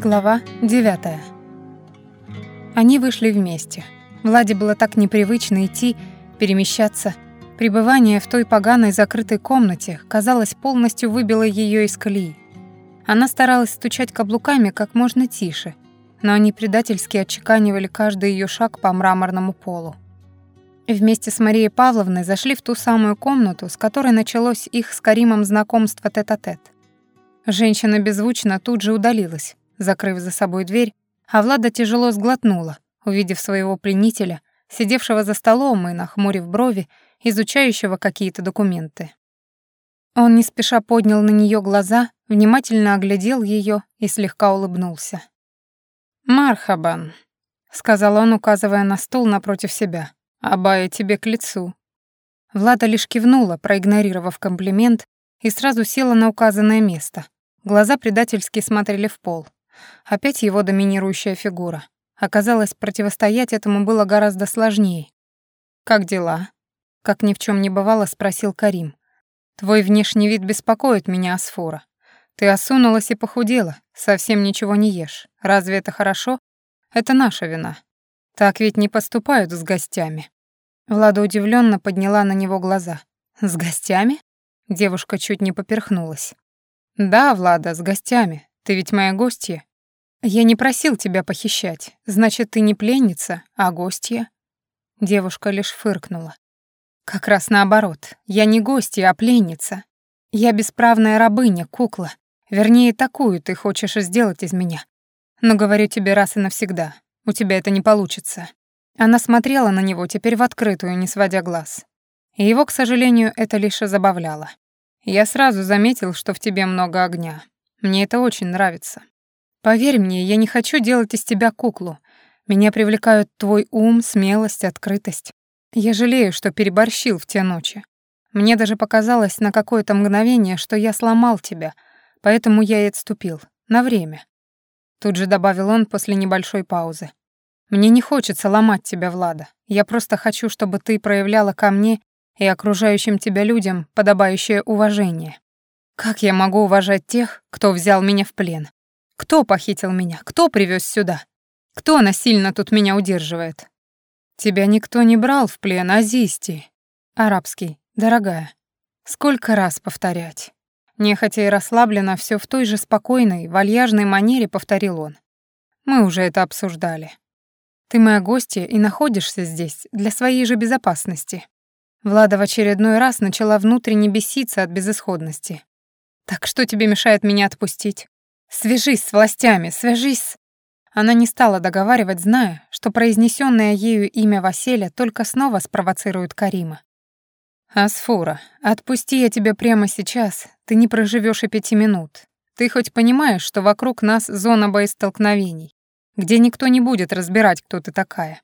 Глава 9. Они вышли вместе. Владе было так непривычно идти, перемещаться. Пребывание в той поганой закрытой комнате, казалось, полностью выбило ее из колеи. Она старалась стучать каблуками как можно тише, но они предательски отчеканивали каждый ее шаг по мраморному полу. Вместе с Марией Павловной зашли в ту самую комнату, с которой началось их с Каримом знакомство тет-а-тет. -тет. Женщина беззвучно тут же удалилась, закрыв за собой дверь, а Влада тяжело сглотнула, увидев своего пленителя, сидевшего за столом и, нахмурив брови, изучающего какие-то документы. Он не спеша поднял на нее глаза, внимательно оглядел ее и слегка улыбнулся. «Мархабан», — сказал он, указывая на стул напротив себя. «Абая тебе к лицу». Влада лишь кивнула, проигнорировав комплимент, и сразу села на указанное место. Глаза предательски смотрели в пол. Опять его доминирующая фигура. Оказалось, противостоять этому было гораздо сложнее. «Как дела?» — как ни в чем не бывало, спросил Карим. «Твой внешний вид беспокоит меня, Асфора. Ты осунулась и похудела, совсем ничего не ешь. Разве это хорошо? Это наша вина. Так ведь не поступают с гостями. Влада удивленно подняла на него глаза. С гостями? Девушка чуть не поперхнулась. Да, Влада, с гостями. Ты ведь моя гостья. Я не просил тебя похищать. Значит, ты не пленница, а гостья. Девушка лишь фыркнула. Как раз наоборот. Я не гостья, а пленница. Я бесправная рабыня, кукла. Вернее, такую ты хочешь сделать из меня. Но говорю тебе раз и навсегда. У тебя это не получится». Она смотрела на него теперь в открытую, не сводя глаз. И его, к сожалению, это лишь забавляло. «Я сразу заметил, что в тебе много огня. Мне это очень нравится. Поверь мне, я не хочу делать из тебя куклу. Меня привлекают твой ум, смелость, открытость. Я жалею, что переборщил в те ночи. Мне даже показалось на какое-то мгновение, что я сломал тебя, поэтому я и отступил. На время. Тут же добавил он после небольшой паузы. Мне не хочется ломать тебя, Влада. Я просто хочу, чтобы ты проявляла ко мне и окружающим тебя людям подобающее уважение. Как я могу уважать тех, кто взял меня в плен? Кто похитил меня? Кто привез сюда? Кто насильно тут меня удерживает? Тебя никто не брал в плен, Азисти. Арабский, дорогая. Сколько раз повторять? Нехотя и расслабленно, все в той же спокойной, вальяжной манере повторил он. Мы уже это обсуждали. Ты моя гостья и находишься здесь для своей же безопасности. Влада в очередной раз начала внутренне беситься от безысходности. Так что тебе мешает меня отпустить? Свяжись с властями, свяжись. Она не стала договаривать, зная, что произнесенное ею имя Василя только снова спровоцирует Карима. «Асфура, отпусти я тебя прямо сейчас, ты не проживешь и пяти минут. Ты хоть понимаешь, что вокруг нас зона боестолкновений, где никто не будет разбирать, кто ты такая.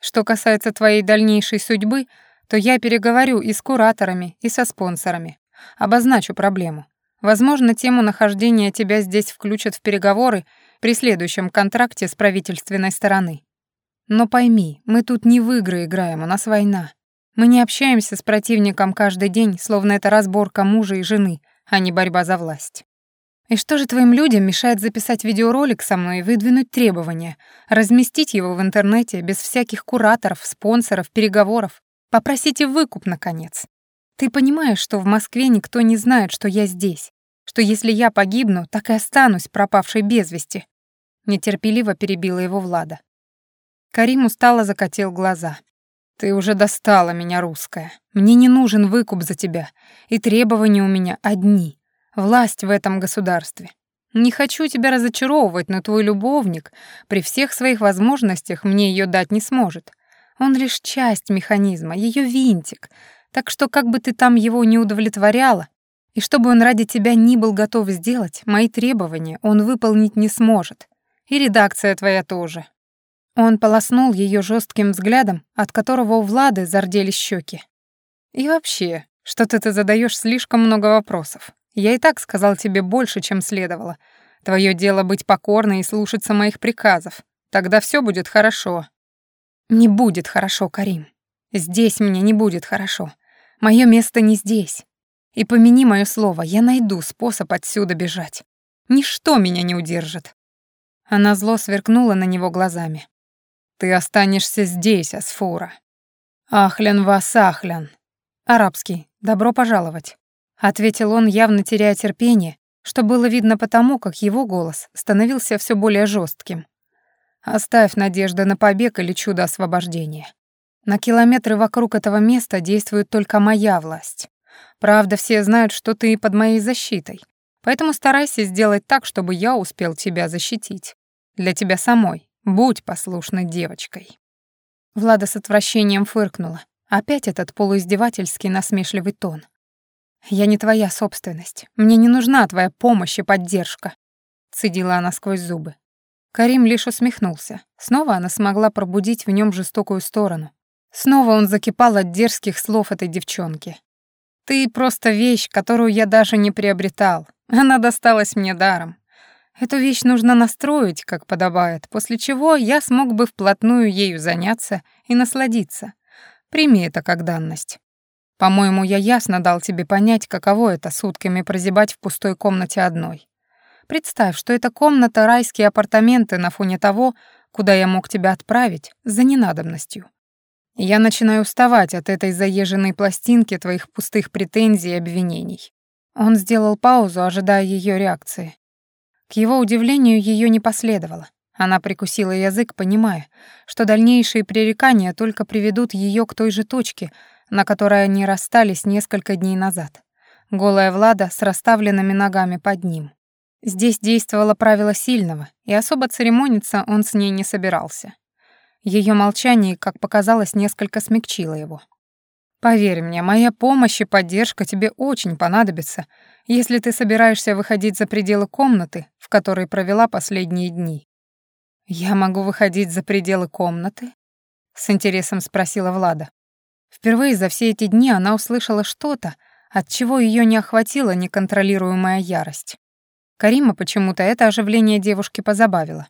Что касается твоей дальнейшей судьбы, то я переговорю и с кураторами, и со спонсорами. Обозначу проблему. Возможно, тему нахождения тебя здесь включат в переговоры при следующем контракте с правительственной стороны. Но пойми, мы тут не в игры играем, у нас война. Мы не общаемся с противником каждый день, словно это разборка мужа и жены, а не борьба за власть. И что же твоим людям мешает записать видеоролик со мной и выдвинуть требования, разместить его в интернете без всяких кураторов, спонсоров, переговоров, попросите выкуп, наконец? Ты понимаешь, что в Москве никто не знает, что я здесь, что если я погибну, так и останусь пропавшей без вести?» Нетерпеливо перебила его Влада. Карим устало закатил глаза. «Ты уже достала меня, русская. Мне не нужен выкуп за тебя, и требования у меня одни. Власть в этом государстве. Не хочу тебя разочаровывать, но твой любовник при всех своих возможностях мне ее дать не сможет. Он лишь часть механизма, ее винтик. Так что как бы ты там его не удовлетворяла, и что бы он ради тебя ни был готов сделать, мои требования он выполнить не сможет. И редакция твоя тоже. Он полоснул ее жестким взглядом, от которого у Влады зарделись щеки. «И вообще, что-то ты задаешь слишком много вопросов. Я и так сказал тебе больше, чем следовало. Твое дело быть покорной и слушаться моих приказов. Тогда все будет хорошо». «Не будет хорошо, Карим. Здесь мне не будет хорошо. Мое место не здесь. И помяни мое слово, я найду способ отсюда бежать. Ничто меня не удержит. Она зло сверкнула на него глазами. «Ты останешься здесь, Асфура». «Ахлян вас, ахлян». «Арабский, добро пожаловать», — ответил он, явно теряя терпение, что было видно потому, как его голос становился все более жестким. «Оставь надежды на побег или чудо освобождения. На километры вокруг этого места действует только моя власть. Правда, все знают, что ты под моей защитой, поэтому старайся сделать так, чтобы я успел тебя защитить. Для тебя самой. Будь послушной девочкой». Влада с отвращением фыркнула. Опять этот полуиздевательский насмешливый тон. «Я не твоя собственность. Мне не нужна твоя помощь и поддержка», — цедила она сквозь зубы. Карим лишь усмехнулся. Снова она смогла пробудить в нем жестокую сторону. Снова он закипал от дерзких слов этой девчонки. «Ты просто вещь, которую я даже не приобретал. Она досталась мне даром. Эту вещь нужно настроить, как подобает, после чего я смог бы вплотную ею заняться и насладиться. Прими это как данность. По-моему, я ясно дал тебе понять, каково это сутками прозябать в пустой комнате одной. Представь, что эта комната — райские апартаменты на фоне того, куда я мог тебя отправить, за ненадобностью. Я начинаю уставать от этой заезженной пластинки твоих пустых претензий и обвинений. Он сделал паузу, ожидая ее реакции. К его удивлению, ее не последовало. Она прикусила язык, понимая, что дальнейшие пререкания только приведут ее к той же точке, на которой они расстались несколько дней назад. Голая Влада с расставленными ногами под ним. Здесь действовало правило сильного, и особо церемониться он с ней не собирался. Ее молчание, как показалось, несколько смягчило его. «Поверь мне, моя помощь и поддержка тебе очень понадобится, если ты собираешься выходить за пределы комнаты, в которой провела последние дни». «Я могу выходить за пределы комнаты?» — с интересом спросила Влада. Впервые за все эти дни она услышала что-то, от чего ее не охватила неконтролируемая ярость. Карима почему-то это оживление девушки позабавило.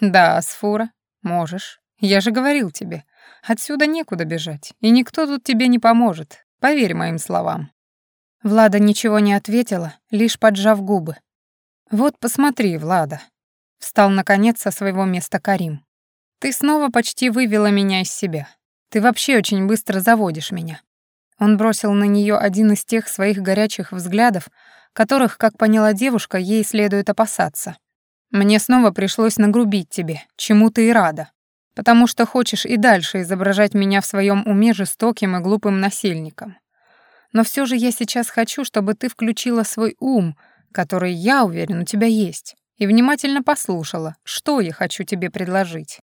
«Да, Сфура, можешь. Я же говорил тебе, отсюда некуда бежать, и никто тут тебе не поможет, поверь моим словам». Влада ничего не ответила, лишь поджав губы. «Вот посмотри, Влада», — встал наконец со своего места Карим. «Ты снова почти вывела меня из себя. Ты вообще очень быстро заводишь меня». Он бросил на нее один из тех своих горячих взглядов, которых, как поняла девушка, ей следует опасаться. «Мне снова пришлось нагрубить тебе, чему ты и рада, потому что хочешь и дальше изображать меня в своем уме жестоким и глупым насильником. Но все же я сейчас хочу, чтобы ты включила свой ум, который, я уверен, у тебя есть, и внимательно послушала, что я хочу тебе предложить».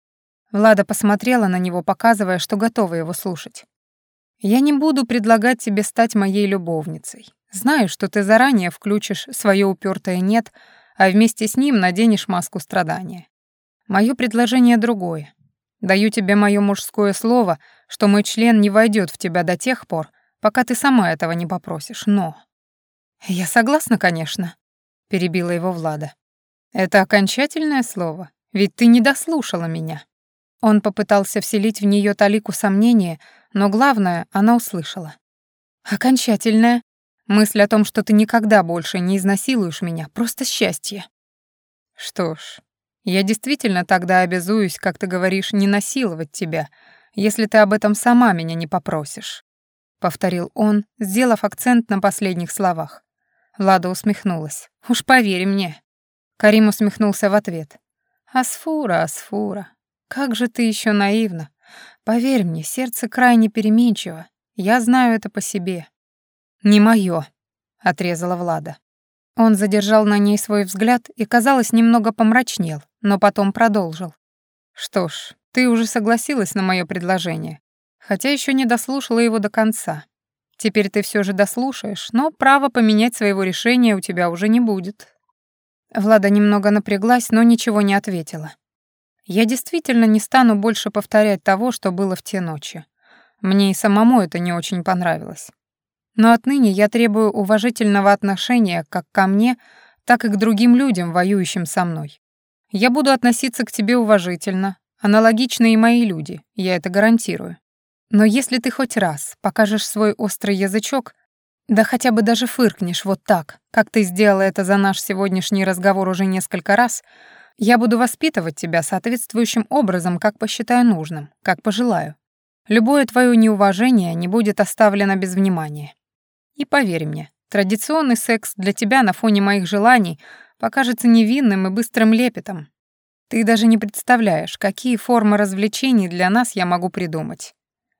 Влада посмотрела на него, показывая, что готова его слушать. «Я не буду предлагать тебе стать моей любовницей. Знаю, что ты заранее включишь свое упертое «нет», а вместе с ним наденешь маску страдания. Мое предложение другое. Даю тебе мое мужское слово, что мой член не войдет в тебя до тех пор, пока ты сама этого не попросишь, но...» «Я согласна, конечно», — перебила его Влада. «Это окончательное слово, ведь ты не дослушала меня». Он попытался вселить в нее талику сомнения, но главное она услышала. «Окончательное. Мысль о том, что ты никогда больше не изнасилуешь меня, просто счастье». «Что ж, я действительно тогда обязуюсь, как ты говоришь, не насиловать тебя, если ты об этом сама меня не попросишь», — повторил он, сделав акцент на последних словах. Лада усмехнулась. «Уж поверь мне». Карим усмехнулся в ответ. «Асфура, Асфура, как же ты еще наивна. Поверь мне, сердце крайне переменчиво. Я знаю это по себе. Не мое, отрезала Влада. Он задержал на ней свой взгляд и, казалось, немного помрачнел, но потом продолжил. Что ж, ты уже согласилась на мое предложение, хотя еще не дослушала его до конца. Теперь ты все же дослушаешь, но права поменять своего решения у тебя уже не будет. Влада немного напряглась, но ничего не ответила. Я действительно не стану больше повторять того, что было в те ночи. Мне и самому это не очень понравилось. Но отныне я требую уважительного отношения как ко мне, так и к другим людям, воюющим со мной. Я буду относиться к тебе уважительно, аналогично и мои люди, я это гарантирую. Но если ты хоть раз покажешь свой острый язычок, да хотя бы даже фыркнешь вот так, как ты сделала это за наш сегодняшний разговор уже несколько раз, Я буду воспитывать тебя соответствующим образом, как посчитаю нужным, как пожелаю. Любое твое неуважение не будет оставлено без внимания. И поверь мне, традиционный секс для тебя на фоне моих желаний покажется невинным и быстрым лепетом. Ты даже не представляешь, какие формы развлечений для нас я могу придумать.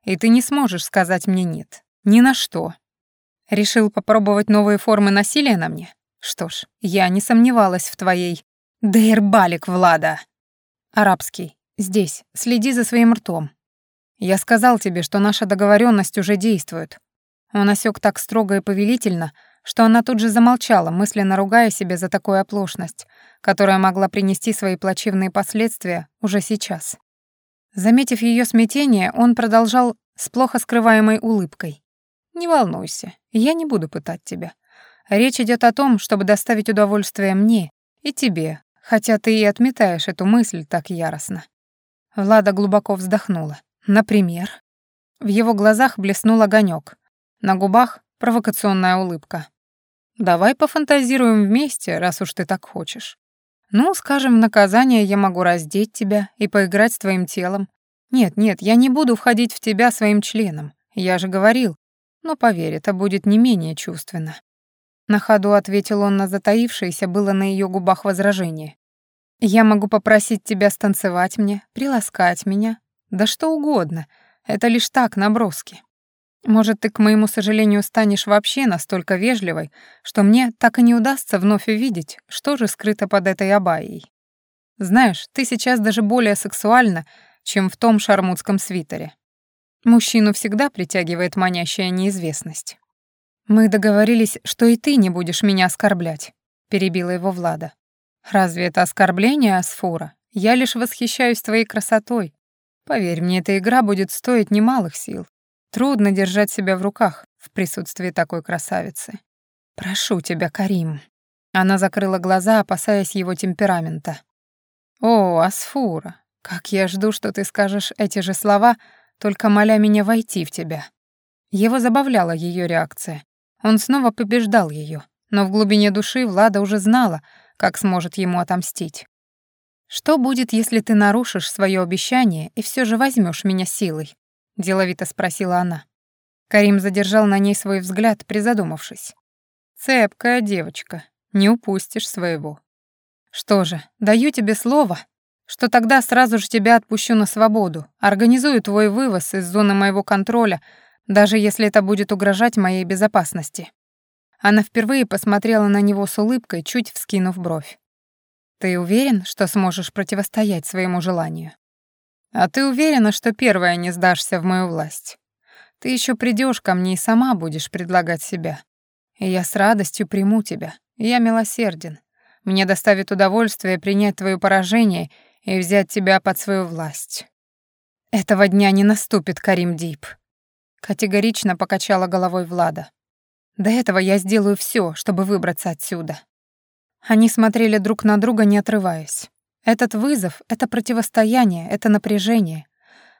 И ты не сможешь сказать мне «нет». Ни на что. Решил попробовать новые формы насилия на мне? Что ж, я не сомневалась в твоей... Дейрбалик, Влада! Арабский. Здесь. Следи за своим ртом. Я сказал тебе, что наша договоренность уже действует. Он осек так строго и повелительно, что она тут же замолчала, мысленно ругая себя за такую оплошность, которая могла принести свои плачевные последствия уже сейчас. Заметив ее смятение, он продолжал с плохо скрываемой улыбкой. «Не волнуйся, я не буду пытать тебя. Речь идет о том, чтобы доставить удовольствие мне и тебе, хотя ты и отметаешь эту мысль так яростно». Влада глубоко вздохнула. Например, в его глазах блеснул огонек, на губах провокационная улыбка. Давай пофантазируем вместе, раз уж ты так хочешь. Ну, скажем, наказание я могу раздеть тебя и поиграть с твоим телом. Нет, нет, я не буду входить в тебя своим членом. Я же говорил. Но поверь, это будет не менее чувственно. На ходу ответил он на затаившееся было на ее губах возражение. Я могу попросить тебя станцевать мне, приласкать меня, да что угодно. Это лишь так, наброски. Может, ты, к моему сожалению, станешь вообще настолько вежливой, что мне так и не удастся вновь увидеть, что же скрыто под этой абайей. Знаешь, ты сейчас даже более сексуальна, чем в том шармутском свитере. Мужчину всегда притягивает манящая неизвестность. «Мы договорились, что и ты не будешь меня оскорблять», — перебила его Влада. «Разве это оскорбление, Асфура? Я лишь восхищаюсь твоей красотой, Поверь мне, эта игра будет стоить немалых сил. Трудно держать себя в руках в присутствии такой красавицы. Прошу тебя, Карим. Она закрыла глаза, опасаясь его темперамента. О, Асфура, как я жду, что ты скажешь эти же слова, только моля меня войти в тебя. Его забавляла ее реакция. Он снова побеждал ее, но в глубине души Влада уже знала, как сможет ему отомстить. «Что будет, если ты нарушишь свое обещание и все же возьмешь меня силой?» — деловито спросила она. Карим задержал на ней свой взгляд, призадумавшись. «Цепкая девочка, не упустишь своего. Что же, даю тебе слово, что тогда сразу же тебя отпущу на свободу, организую твой вывоз из зоны моего контроля, даже если это будет угрожать моей безопасности». Она впервые посмотрела на него с улыбкой, чуть вскинув бровь. Ты уверен, что сможешь противостоять своему желанию? А ты уверена, что первая не сдашься в мою власть? Ты еще придешь ко мне и сама будешь предлагать себя. И я с радостью приму тебя. Я милосерден. Мне доставит удовольствие принять твое поражение и взять тебя под свою власть. Этого дня не наступит, Карим Дип. Категорично покачала головой Влада. До этого я сделаю все, чтобы выбраться отсюда. Они смотрели друг на друга, не отрываясь. Этот вызов, это противостояние, это напряжение.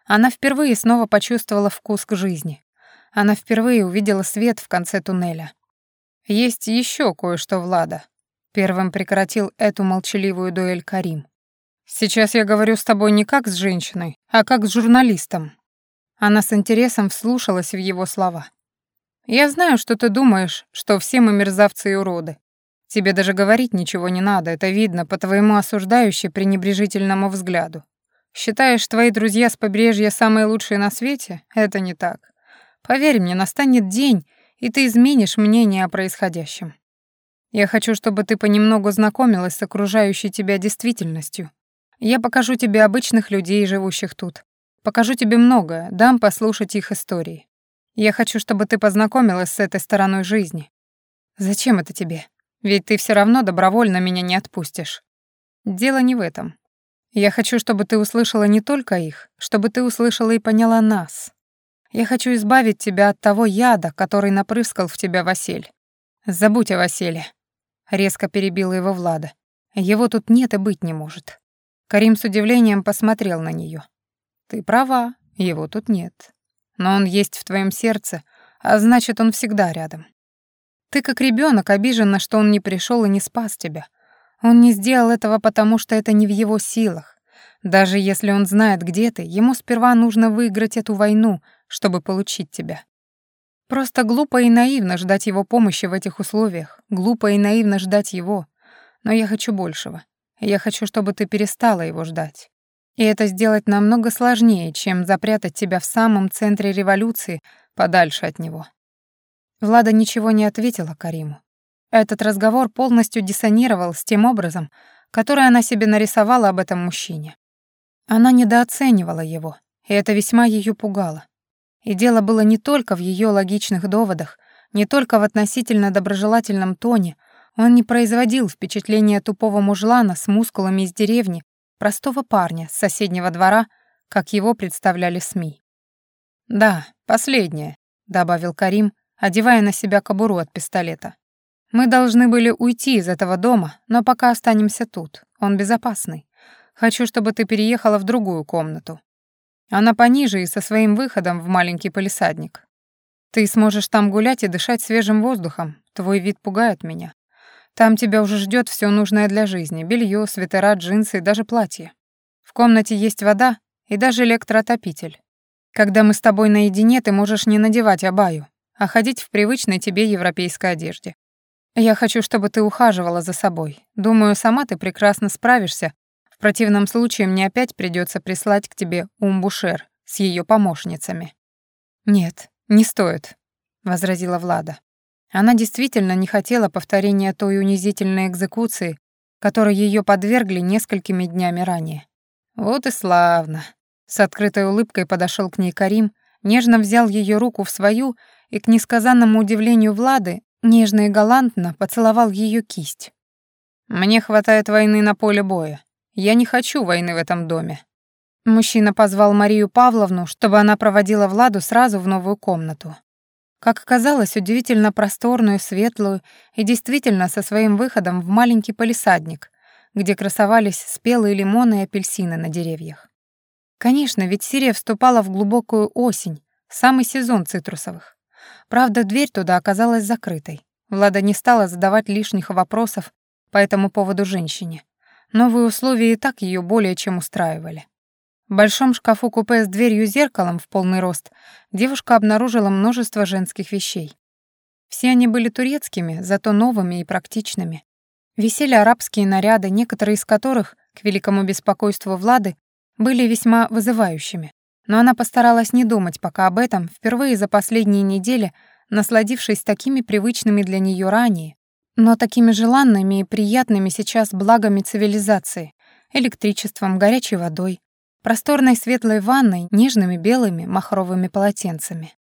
Она впервые снова почувствовала вкус к жизни. Она впервые увидела свет в конце туннеля. «Есть еще кое-что, Влада», — первым прекратил эту молчаливую дуэль Карим. «Сейчас я говорю с тобой не как с женщиной, а как с журналистом». Она с интересом вслушалась в его слова. «Я знаю, что ты думаешь, что все мы мерзавцы и уроды. Тебе даже говорить ничего не надо, это видно по твоему осуждающему пренебрежительному взгляду. Считаешь, твои друзья с побережья самые лучшие на свете? Это не так. Поверь мне, настанет день, и ты изменишь мнение о происходящем. Я хочу, чтобы ты понемногу знакомилась с окружающей тебя действительностью. Я покажу тебе обычных людей, живущих тут. Покажу тебе многое, дам послушать их истории. Я хочу, чтобы ты познакомилась с этой стороной жизни. Зачем это тебе? Ведь ты все равно добровольно меня не отпустишь. Дело не в этом. Я хочу, чтобы ты услышала не только их, чтобы ты услышала и поняла нас. Я хочу избавить тебя от того яда, который напрыскал в тебя Василь. Забудь о Василе. Резко перебила его Влада. Его тут нет и быть не может. Карим с удивлением посмотрел на нее. Ты права, его тут нет. Но он есть в твоем сердце, а значит, он всегда рядом. Ты как ребенок обижена, что он не пришел и не спас тебя. Он не сделал этого потому, что это не в его силах. Даже если он знает, где ты, ему сперва нужно выиграть эту войну, чтобы получить тебя. Просто глупо и наивно ждать его помощи в этих условиях, глупо и наивно ждать его. Но я хочу большего. Я хочу, чтобы ты перестала его ждать. И это сделать намного сложнее, чем запрятать тебя в самом центре революции, подальше от него. Влада ничего не ответила Кариму. Этот разговор полностью диссонировал с тем образом, который она себе нарисовала об этом мужчине. Она недооценивала его, и это весьма ее пугало. И дело было не только в ее логичных доводах, не только в относительно доброжелательном тоне, он не производил впечатления тупого мужлана с мускулами из деревни, простого парня с соседнего двора, как его представляли СМИ. «Да, последнее», — добавил Карим, одевая на себя кобуру от пистолета. «Мы должны были уйти из этого дома, но пока останемся тут. Он безопасный. Хочу, чтобы ты переехала в другую комнату. Она пониже и со своим выходом в маленький полисадник. Ты сможешь там гулять и дышать свежим воздухом. Твой вид пугает меня. Там тебя уже ждет все нужное для жизни: белье, свитера, джинсы и даже платье. В комнате есть вода и даже электроотопитель. Когда мы с тобой наедине, ты можешь не надевать абаю, а ходить в привычной тебе европейской одежде. Я хочу, чтобы ты ухаживала за собой. Думаю, сама ты прекрасно справишься в противном случае мне опять придется прислать к тебе Умбушер с ее помощницами». «Нет, не стоит», — возразила Влада. Она действительно не хотела повторения той унизительной экзекуции, которой ее подвергли несколькими днями ранее. «Вот и славно!» С открытой улыбкой подошел к ней Карим, нежно взял ее руку в свою и, к несказанному удивлению Влады, нежно и галантно поцеловал ее кисть. «Мне хватает войны на поле боя. Я не хочу войны в этом доме». Мужчина позвал Марию Павловну, чтобы она проводила Владу сразу в новую комнату. Как оказалось, удивительно просторную, светлую и действительно со своим выходом в маленький полисадник, где красовались спелые лимоны и апельсины на деревьях. Конечно, ведь Сирия вступала в глубокую осень, самый сезон цитрусовых. Правда, дверь туда оказалась закрытой. Влада не стала задавать лишних вопросов по этому поводу женщине. Новые условия и так ее более чем устраивали. В большом шкафу-купе с дверью-зеркалом в полный рост девушка обнаружила множество женских вещей. Все они были турецкими, зато новыми и практичными. Висели арабские наряды, некоторые из которых, к великому беспокойству Влады, были весьма вызывающими. Но она постаралась не думать пока об этом, впервые за последние недели, насладившись такими привычными для нее ранее, но такими желанными и приятными сейчас благами цивилизации, электричеством, горячей водой, просторной светлой ванной, нежными белыми махровыми полотенцами.